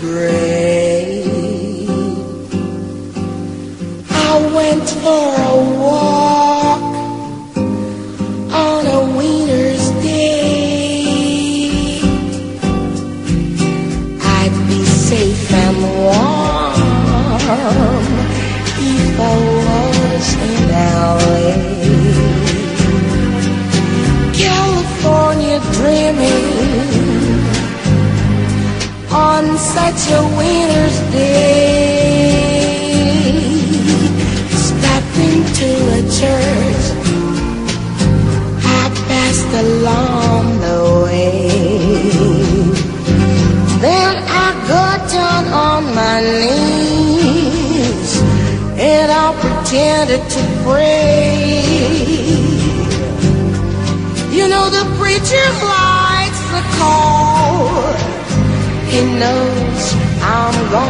gray. I went for a walk on a winter's day. I'd be safe on such a winter's day. Stepped into a church I passed along the way. Then I got down on my knees and I pretended to pray. You know the preacher likes the call. He knows I'm gonna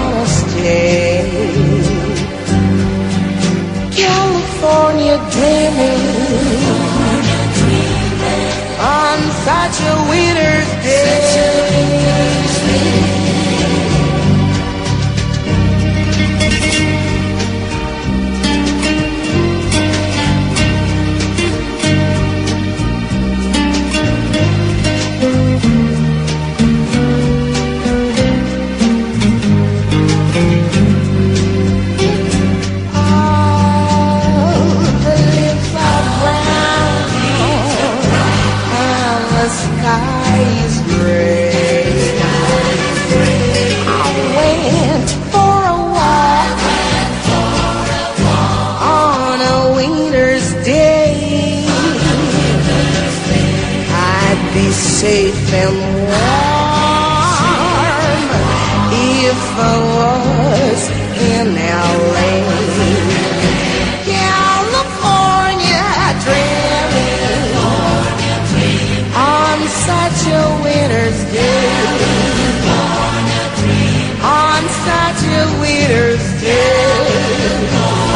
safe and warm if I was in LA. California dreaming on such a Still dead.